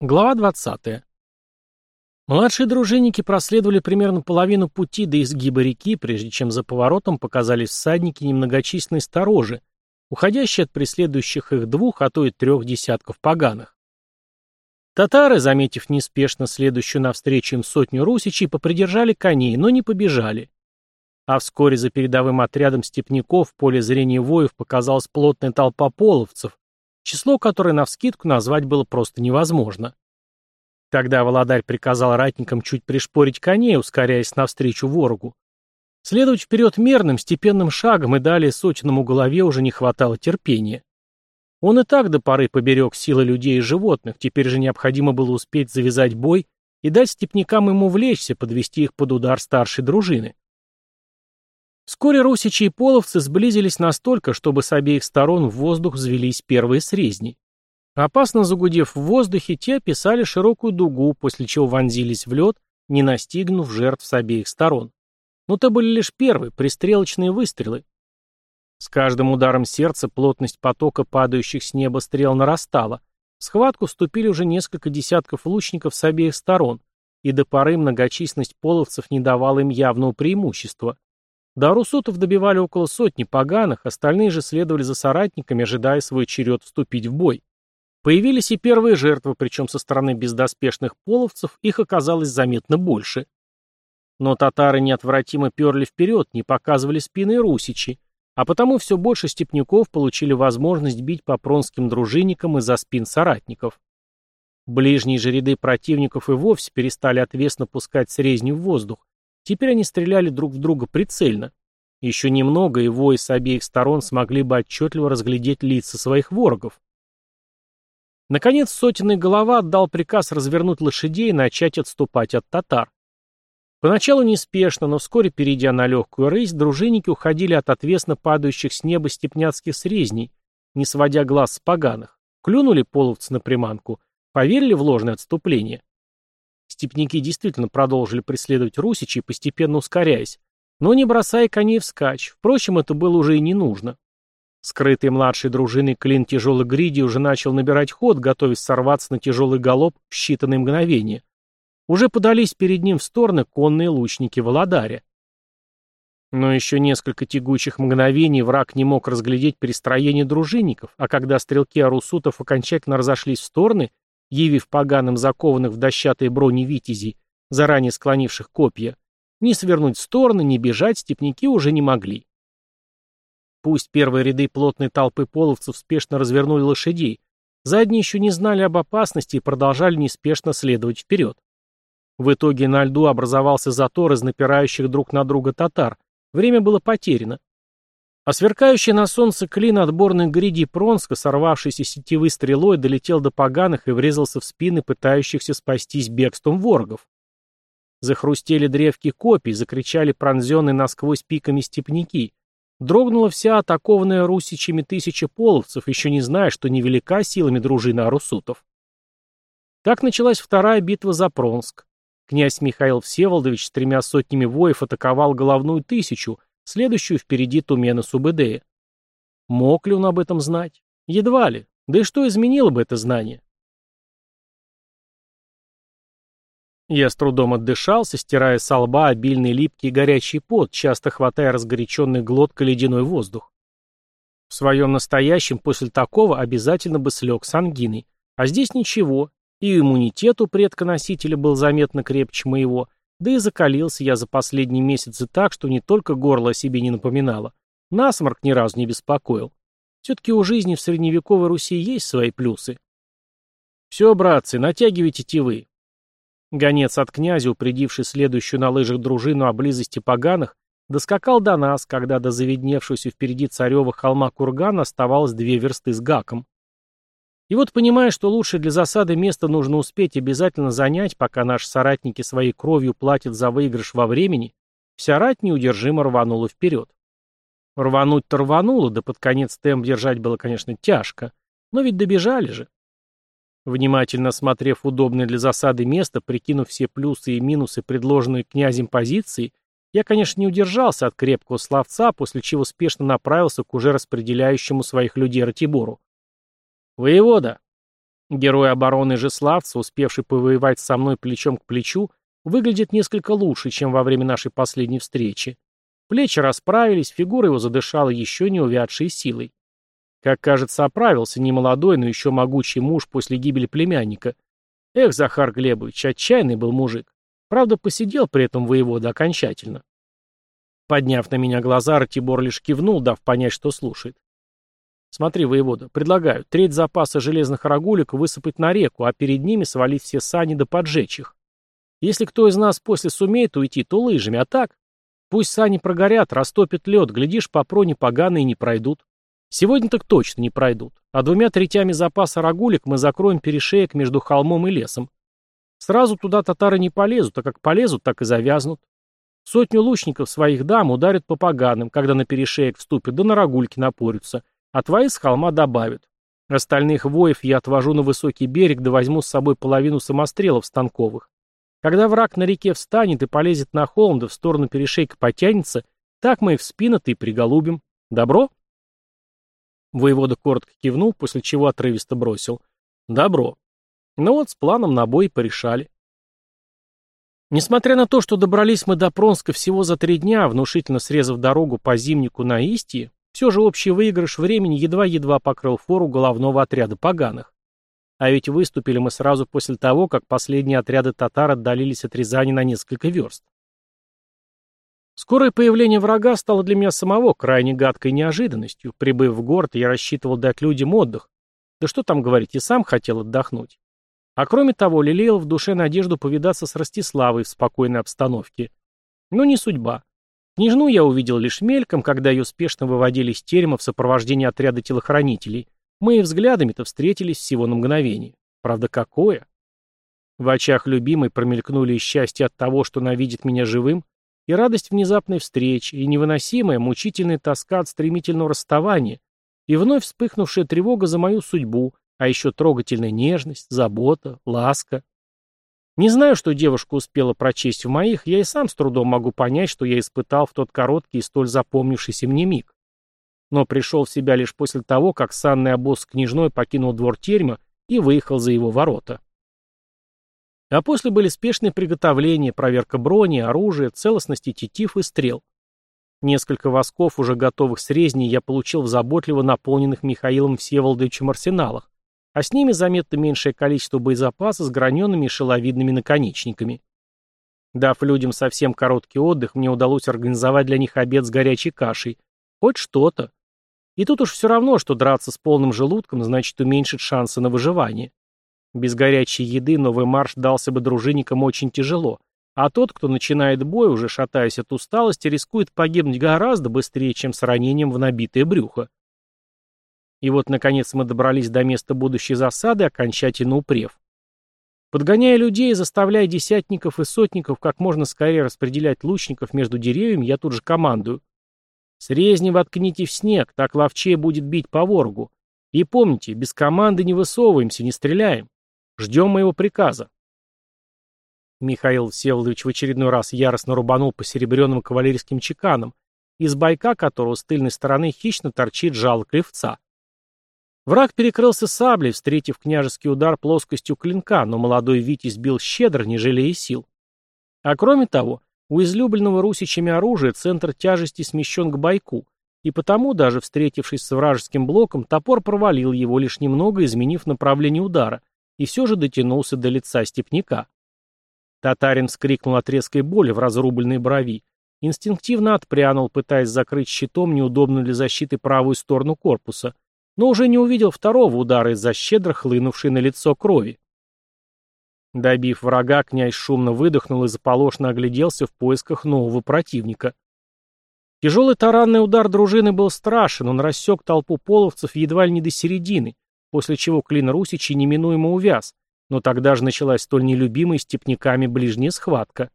Глава 20. Младшие дружинники проследовали примерно половину пути до изгиба реки, прежде чем за поворотом показались всадники немногочисленной сторожи, уходящие от преследующих их двух, а то и трех десятков поганых. Татары, заметив неспешно следующую навстречу им сотню русичей, попридержали коней, но не побежали. А вскоре за передовым отрядом степняков в поле зрения воев показалась плотная толпа половцев, число которое навскидку назвать было просто невозможно. Тогда Володарь приказал ратникам чуть пришпорить коней, ускоряясь навстречу ворогу. Следовать вперед мерным, степенным шагом и далее сотенному голове уже не хватало терпения. Он и так до поры поберег силы людей и животных, теперь же необходимо было успеть завязать бой и дать степнякам ему влечься, подвести их под удар старшей дружины. Вскоре русичи и половцы сблизились настолько, чтобы с обеих сторон в воздух взвелись первые срезни. Опасно загудев в воздухе, те описали широкую дугу, после чего вонзились в лед, не настигнув жертв с обеих сторон. Но то были лишь первые, пристрелочные выстрелы. С каждым ударом сердца плотность потока падающих с неба стрел нарастала. В схватку вступили уже несколько десятков лучников с обеих сторон, и до поры многочисленность половцев не давала им явного преимущества. До русутов добивали около сотни поганых, остальные же следовали за соратниками, ожидая свой черед вступить в бой. Появились и первые жертвы, причем со стороны бездоспешных половцев их оказалось заметно больше. Но татары неотвратимо перли вперед, не показывали спины русичи, а потому все больше степняков получили возможность бить по пронским дружинникам из-за спин соратников. Ближние же ряды противников и вовсе перестали отвесно пускать срезни в воздух, Теперь они стреляли друг в друга прицельно. Еще немного, и вои с обеих сторон смогли бы отчетливо разглядеть лица своих ворогов. Наконец сотенный голова отдал приказ развернуть лошадей и начать отступать от татар. Поначалу неспешно, но вскоре, перейдя на легкую рысь, дружинники уходили от отвесно падающих с неба степняцких срезней, не сводя глаз с поганых, клюнули половцы на приманку, поверили в ложное отступление. Степники действительно продолжили преследовать русичей, постепенно ускоряясь, но не бросая коней вскачь. Впрочем, это было уже и не нужно. Скрытый младшей дружиной клин тяжелой гриди уже начал набирать ход, готовясь сорваться на тяжелый галоп в считанные мгновения. Уже подались перед ним в стороны конные лучники Володаря. Но еще несколько тягучих мгновений враг не мог разглядеть перестроение дружинников, а когда стрелки арусутов окончательно разошлись в стороны, явив поганым закованных в дощатые брони витязей, заранее склонивших копья, ни свернуть в стороны, ни бежать степняки уже не могли. Пусть первые ряды плотной толпы половцев спешно развернули лошадей, задние еще не знали об опасности и продолжали неспешно следовать вперед. В итоге на льду образовался затор из напирающих друг на друга татар. Время было потеряно. А сверкающий на солнце клин отборных гриди Пронска, сорвавшийся сетевой стрелой, долетел до поганых и врезался в спины пытающихся спастись бегством воргов. Захрустели древки копий, закричали пронзенные насквозь пиками степняки. Дрогнула вся атакованная русичами тысяча половцев, еще не зная, что невелика силами дружины арусутов. Так началась вторая битва за Пронск. Князь Михаил Всеволодович с тремя сотнями воев атаковал головную тысячу, следующую впереди Тумена Субэдея. Мог ли он об этом знать? Едва ли. Да и что изменило бы это знание? Я с трудом отдышался, стирая с лба обильный липкий горячий пот, часто хватая разгоряченный глоткой ледяной воздух. В своем настоящем после такого обязательно бы слег с ангиной. А здесь ничего, и иммунитет у предка-носителя был заметно крепче моего, да и закалился я за последние месяцы так, что не только горло о себе не напоминало, насморк ни разу не беспокоил. Все-таки у жизни в средневековой Руси есть свои плюсы. Все, братцы, натягивайте тевы. Гонец от князя, упредивший следующую на лыжах дружину о близости поганых, доскакал до нас, когда до заведневшегося впереди царева холма кургана оставалось две версты с гаком. И вот, понимая, что лучше для засады место нужно успеть обязательно занять, пока наши соратники своей кровью платят за выигрыш во времени, вся рать неудержимо рванула вперед. Рвануть-то рвануло, да под конец темп держать было, конечно, тяжко, но ведь добежали же. Внимательно осмотрев удобное для засады место, прикинув все плюсы и минусы, предложенные князем позиции, я, конечно, не удержался от крепкого словца, после чего спешно направился к уже распределяющему своих людей Ратибору. «Воевода!» Герой обороны Жеславца, успевший повоевать со мной плечом к плечу, выглядит несколько лучше, чем во время нашей последней встречи. Плечи расправились, фигура его задышала еще не увядшей силой. Как кажется, оправился немолодой, но еще могучий муж после гибели племянника. Эх, Захар Глебович, отчаянный был мужик. Правда, посидел при этом воевода окончательно. Подняв на меня глаза, Ратибор лишь кивнул, дав понять, что слушает. Смотри, воевода, предлагаю треть запаса железных рогулек высыпать на реку, а перед ними свалить все сани да поджечь их. Если кто из нас после сумеет уйти, то лыжами, а так? Пусть сани прогорят, растопит лед, глядишь, по проне поганые не пройдут. Сегодня так точно не пройдут. А двумя третями запаса рогулек мы закроем перешеек между холмом и лесом. Сразу туда татары не полезут, а как полезут, так и завязнут. Сотню лучников своих дам ударят по поганым, когда на перешеек вступят, да на рогульки напорются, а твои с холма добавят. Остальных воев я отвожу на высокий берег, да возьму с собой половину самострелов станковых. Когда враг на реке встанет и полезет на холм, да в сторону перешейка потянется, так мы их в спину-то и приголубим. Добро? Воевода коротко кивнул, после чего отрывисто бросил. Добро. Ну вот, с планом на бой порешали. Несмотря на то, что добрались мы до Пронска всего за три дня, внушительно срезав дорогу по зимнику на Истии, все же общий выигрыш времени едва-едва покрыл фору головного отряда поганых. А ведь выступили мы сразу после того, как последние отряды татар отдалились от Рязани на несколько верст. Скорое появление врага стало для меня самого крайне гадкой неожиданностью. Прибыв в город, я рассчитывал дать людям отдых. Да что там говорить, и сам хотел отдохнуть. А кроме того, лелеял в душе надежду повидаться с Ростиславой в спокойной обстановке. Но не судьба. Княжну я увидел лишь мельком, когда ее спешно выводили из терема в сопровождении отряда телохранителей. Мы и взглядами-то встретились всего на мгновение. Правда, какое? В очах любимой промелькнули счастье от того, что она видит меня живым, и радость внезапной встречи, и невыносимая, мучительная тоска от стремительного расставания, и вновь вспыхнувшая тревога за мою судьбу, а еще трогательная нежность, забота, ласка. Не знаю, что девушка успела прочесть в моих, я и сам с трудом могу понять, что я испытал в тот короткий и столь запомнившийся мне миг. Но пришел в себя лишь после того, как санный обоз княжной покинул двор терема и выехал за его ворота. А после были спешные приготовления, проверка брони, оружия, целостности тетив и стрел. Несколько восков, уже готовых с резней, я получил в заботливо наполненных Михаилом Всеволодовичем арсеналах, а с ними заметно меньшее количество боезапаса с граненными и шеловидными наконечниками. Дав людям совсем короткий отдых, мне удалось организовать для них обед с горячей кашей. Хоть что-то. И тут уж все равно, что драться с полным желудком значит уменьшить шансы на выживание. Без горячей еды новый марш дался бы дружинникам очень тяжело, а тот, кто начинает бой, уже шатаясь от усталости, рискует погибнуть гораздо быстрее, чем с ранением в набитое брюхо. И вот, наконец, мы добрались до места будущей засады, окончательно упрев. Подгоняя людей и заставляя десятников и сотников как можно скорее распределять лучников между деревьями, я тут же командую. Срезни воткните в снег, так ловчее будет бить по ворогу. И помните, без команды не высовываемся, не стреляем. Ждем моего приказа. Михаил Всеволодович в очередной раз яростно рубанул по серебряным кавалерийским чеканам, из байка которого с тыльной стороны хищно торчит жало клевца. Враг перекрылся саблей, встретив княжеский удар плоскостью клинка, но молодой Витязь бил щедро, не жалея сил. А кроме того, у излюбленного русичами оружия центр тяжести смещен к бойку, и потому, даже встретившись с вражеским блоком, топор провалил его, лишь немного изменив направление удара, и все же дотянулся до лица степняка. Татарин вскрикнул от резкой боли в разрубленной брови, инстинктивно отпрянул, пытаясь закрыть щитом неудобную для защиты правую сторону корпуса, но уже не увидел второго удара из-за щедро хлынувшей на лицо крови. Добив врага, князь шумно выдохнул и заполошно огляделся в поисках нового противника. Тяжелый таранный удар дружины был страшен, он рассек толпу половцев едва ли не до середины, после чего клин Русичи неминуемо увяз, но тогда же началась столь нелюбимая степняками ближняя схватка.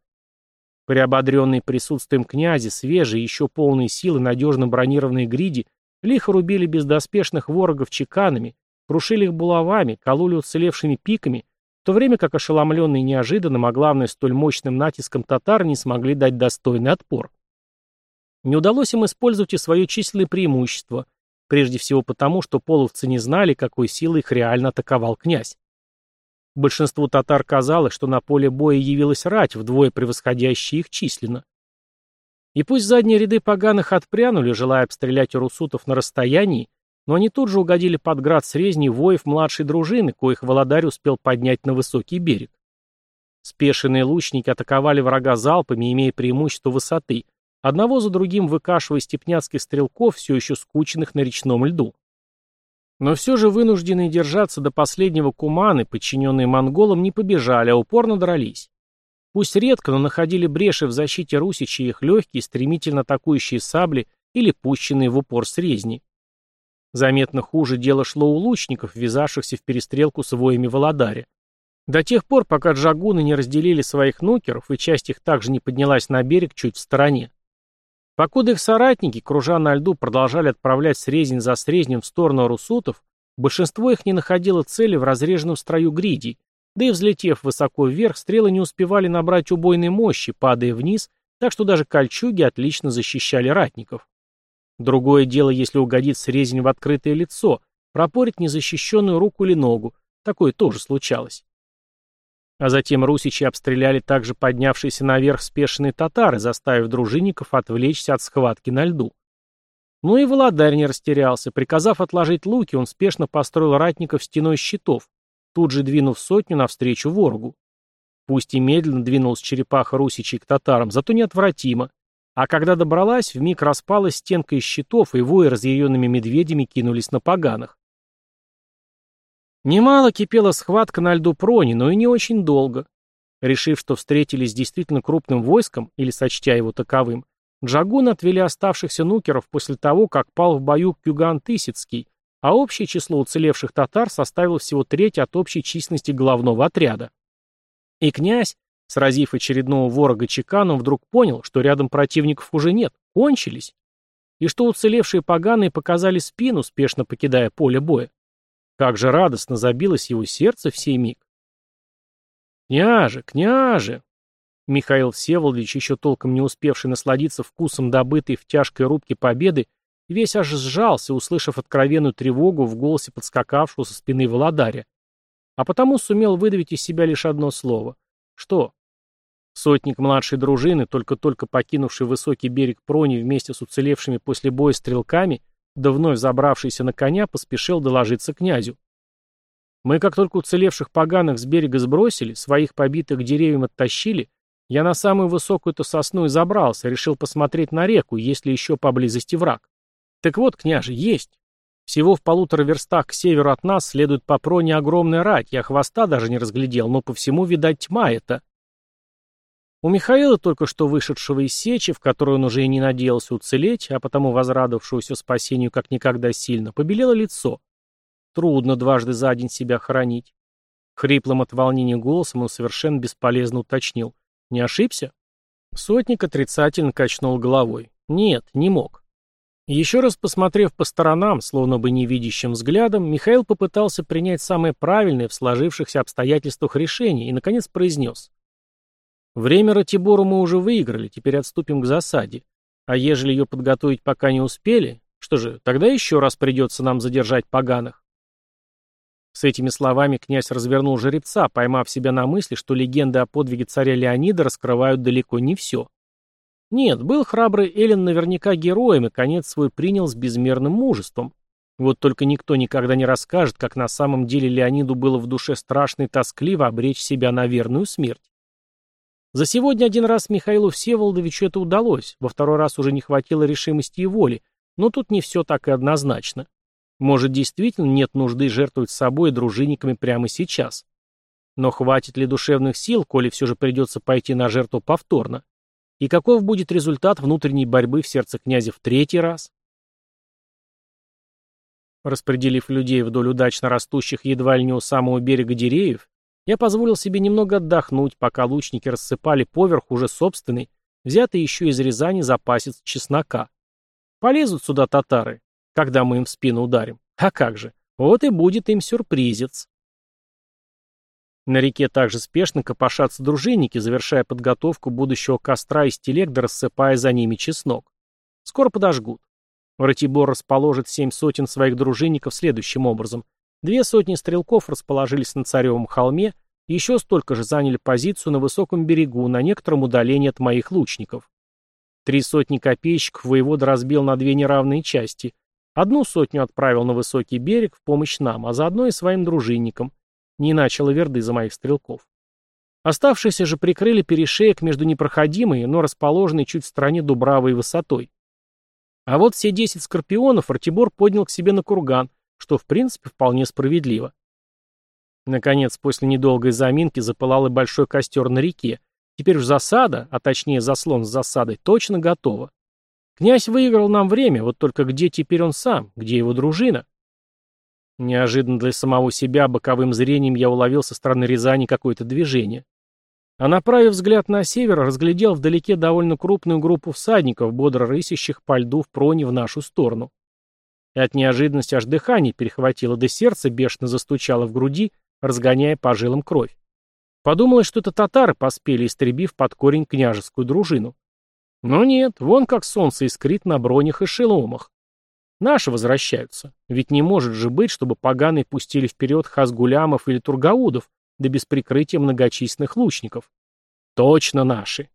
Приободренный присутствием князя, свежие, еще полные силы, надежно бронированные гриди Лихо рубили бездоспешных ворогов чеканами, крушили их булавами, кололи уцелевшими пиками, в то время как ошеломленные неожиданным, а главное, столь мощным натиском татар не смогли дать достойный отпор. Не удалось им использовать и свое численное преимущество, прежде всего потому, что половцы не знали, какой силой их реально атаковал князь. Большинству татар казалось, что на поле боя явилась рать, вдвое превосходящая их численно. И пусть задние ряды поганых отпрянули, желая обстрелять урусутов на расстоянии, но они тут же угодили под град срезней воев младшей дружины, коих Володарь успел поднять на высокий берег. Спешенные лучники атаковали врага залпами, имея преимущество высоты, одного за другим выкашивая степняцких стрелков, все еще скученных на речном льду. Но все же вынужденные держаться до последнего куманы, подчиненные монголам, не побежали, а упорно дрались. Пусть редко, но находили бреши в защите русичей их легкие, стремительно атакующие сабли или пущенные в упор срезни. Заметно хуже дело шло у лучников, ввязавшихся в перестрелку с воями Володаря. До тех пор, пока джагуны не разделили своих нукеров, и часть их также не поднялась на берег чуть в стороне. Покуда их соратники, кружа на льду, продолжали отправлять срезнь за срезнем в сторону русутов, большинство их не находило цели в разреженном строю гридей, да и взлетев высоко вверх, стрелы не успевали набрать убойной мощи, падая вниз, так что даже кольчуги отлично защищали ратников. Другое дело, если угодит срезень в открытое лицо, пропорит незащищенную руку или ногу, такое тоже случалось. А затем русичи обстреляли также поднявшиеся наверх спешенные татары, заставив дружинников отвлечься от схватки на льду. Ну и Володарь не растерялся. Приказав отложить луки, он спешно построил ратников стеной щитов, тут же двинув сотню навстречу ворогу. Пусть и медленно двинулась черепаха русичей к татарам, зато неотвратимо. А когда добралась, вмиг распалась стенка из щитов, и вои разъяренными медведями кинулись на поганых. Немало кипела схватка на льду Прони, но и не очень долго. Решив, что встретились с действительно крупным войском, или сочтя его таковым, Джагун отвели оставшихся нукеров после того, как пал в бою Кюган Тысяцкий, а общее число уцелевших татар составило всего треть от общей численности главного отряда. И князь, сразив очередного ворога чеканом, вдруг понял, что рядом противников уже нет, кончились, и что уцелевшие поганые показали спину, спешно покидая поле боя. Как же радостно забилось его сердце в сей миг. «Княже, княже!» Михаил Всеволодович, еще толком не успевший насладиться вкусом добытой в тяжкой рубке победы, весь аж сжался, услышав откровенную тревогу в голосе подскакавшего со спины Володаря. А потому сумел выдавить из себя лишь одно слово. «Что?» Сотник младшей дружины, только-только покинувший высокий берег Прони вместе с уцелевшими после боя стрелками, да вновь забравшийся на коня, поспешил доложиться князю. Мы, как только уцелевших поганых с берега сбросили, своих побитых деревьям оттащили, я на самую высокую-то сосну и забрался, решил посмотреть на реку, есть ли еще поблизости враг. Так вот, княже, есть. Всего в полутора верстах к северу от нас следует по проне огромная рать, я хвоста даже не разглядел, но по всему, видать, тьма это. У Михаила, только что вышедшего из сечи, в которой он уже и не надеялся уцелеть, а потому возрадовавшегося спасению как никогда сильно, побелело лицо. Трудно дважды за день себя хоронить. Хриплым от волнения голосом он совершенно бесполезно уточнил. Не ошибся? Сотник отрицательно качнул головой. Нет, не мог. Еще раз посмотрев по сторонам, словно бы невидящим взглядом, Михаил попытался принять самое правильное в сложившихся обстоятельствах решение и, наконец, произнес. Время Ратибору мы уже выиграли, теперь отступим к засаде. А ежели ее подготовить пока не успели, что же, тогда еще раз придется нам задержать поганых. С этими словами князь развернул жеребца, поймав себя на мысли, что легенды о подвиге царя Леонида раскрывают далеко не все. Нет, был храбрый Эллен наверняка героем и конец свой принял с безмерным мужеством. Вот только никто никогда не расскажет, как на самом деле Леониду было в душе страшно и тоскливо обречь себя на верную смерть. За сегодня один раз Михаилу Всеволодовичу это удалось, во второй раз уже не хватило решимости и воли, но тут не все так и однозначно. Может, действительно нет нужды жертвовать собой и дружинниками прямо сейчас. Но хватит ли душевных сил, коли все же придется пойти на жертву повторно? И каков будет результат внутренней борьбы в сердце князя в третий раз? Распределив людей вдоль удачно растущих едва ли не у самого берега деревьев, я позволил себе немного отдохнуть, пока лучники рассыпали поверх уже собственный, взятый еще из Рязани запасец чеснока. Полезут сюда татары, когда мы им в спину ударим. А как же, вот и будет им сюрпризец. На реке также спешно копошатся дружинники, завершая подготовку будущего костра из телег, да рассыпая за ними чеснок. Скоро подожгут. Ратибор расположит семь сотен своих дружинников следующим образом. Две сотни стрелков расположились на Царевом холме, еще столько же заняли позицию на высоком берегу, на некотором удалении от моих лучников. Три сотни копейщиков воевода разбил на две неравные части. Одну сотню отправил на высокий берег в помощь нам, а заодно и своим дружинникам. Не иначе лаверды за моих стрелков. Оставшиеся же прикрыли перешеек между непроходимой, но расположенной чуть в стороне Дубравой высотой. А вот все десять скорпионов Артибор поднял к себе на курган, что в принципе вполне справедливо. Наконец, после недолгой заминки запылал и большой костер на реке. Теперь уж засада, а точнее заслон с засадой, точно готова. Князь выиграл нам время, вот только где теперь он сам, где его дружина? Неожиданно для самого себя боковым зрением я уловил со стороны Рязани какое-то движение. А направив взгляд на север, разглядел вдалеке довольно крупную группу всадников, бодро рысящих по льду в проне в нашу сторону. И от неожиданности аж дыхание перехватило, да сердце бешено застучало в груди, разгоняя по жилам кровь. Подумалось, что это татары поспели, истребив под корень княжескую дружину. Но нет, вон как солнце искрит на бронях и шеломах. Наши возвращаются. Ведь не может же быть, чтобы поганые пустили вперед хазгулямов или тургаудов, да без прикрытия многочисленных лучников. Точно наши.